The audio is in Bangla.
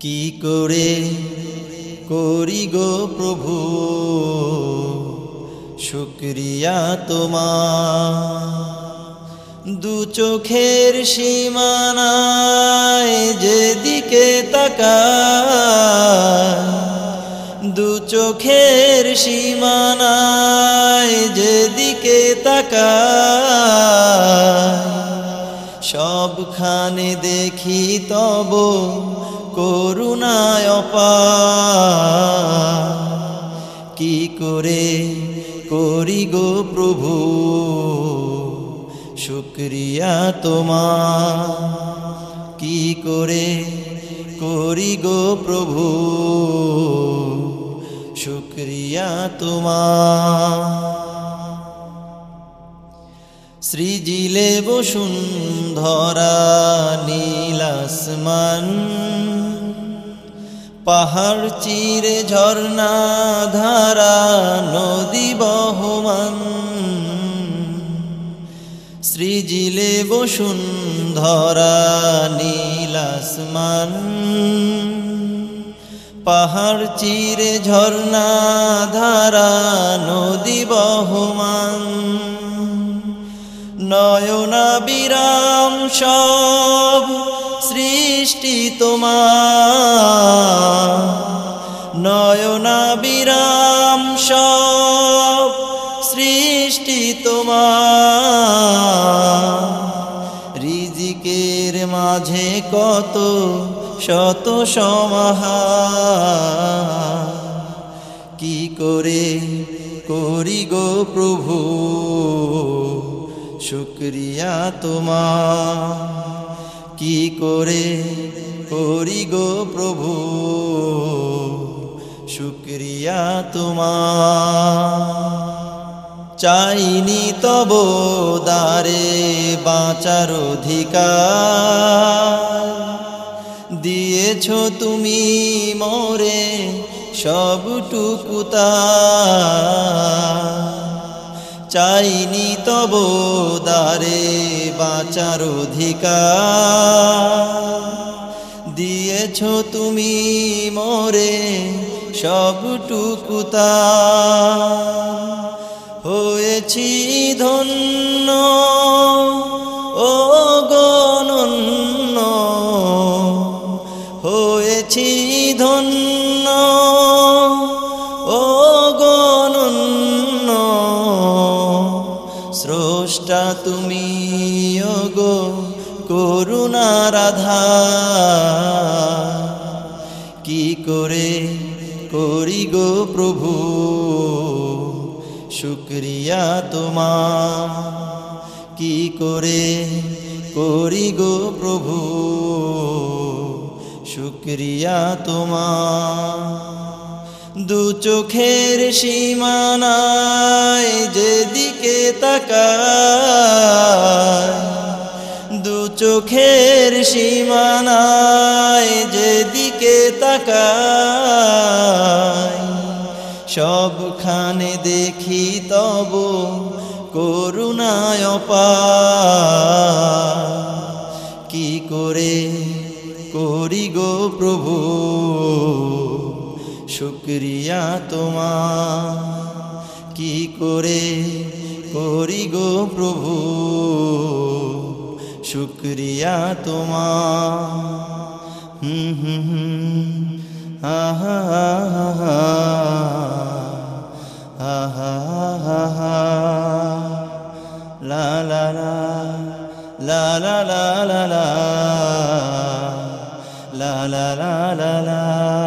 কি করে করি গো প্রভু? শুক্রিয়া তোমার। দু চোখের সীমানায় যেদিকে তাকায় দু চোখের সীমানায় যেদিকে তাকায় সবখানে দেখি তব করুণায় কি করে করি গো প্রভু? শুক্রিয়া তোমা কি করে করি গো প্রভু? শুক্রিয়া তোমার। সৃজিলে বসুন্ধরা নীলাসমান পাহাড় চিরে ঝর্ণা ধারা, নদী বহমান। সৃজিলে বসুন্ধরা নীলাসমান পাহাড় চিরে ঝর্ণা ধারা, নদী বহমান। নয়না বিরাম সব সৃষ্টি তোমার, নয়না বিরাম সব সৃষ্টি তোমার। রিজিকের মাঝে কত শত সমাহা কি করে করি গো প্রভু? শুক্রিয়া তোমার। কি করে করি গো প্রভু? শুক্রিয়া তোমার। চাইনি তব দারে বাঁচার অধিকার। দিয়েছ তুমি মোরে সবটুকু চাইনি তব দারে বাঁচার অধিকার। দিয়েছ তুমি মোরে সবটুকুতা হয়েছি ধন্য স্রষ্টা তুমি গো করুণা রাধা? কি করে করি গো প্রভু? শুক্রিয়া তোমার। কি করে করি গো প্রভু? শুক্রিয়া তোমার। দু চোখের সীমানায় যেদিকে তাকায়, দু চোখের সীমানায় যেদিকে তাকায়, সবখানে দেখি তব করুণায় অপার কি করে করি গো প্রভু? শুক্রিয়া তোমার কি করে করি গো প্রভু শুক্রিয়া তোমার হুম হুম আহা আহা আহা আহা লা লা লা লা লা লা লা লা লা লা লা লা লা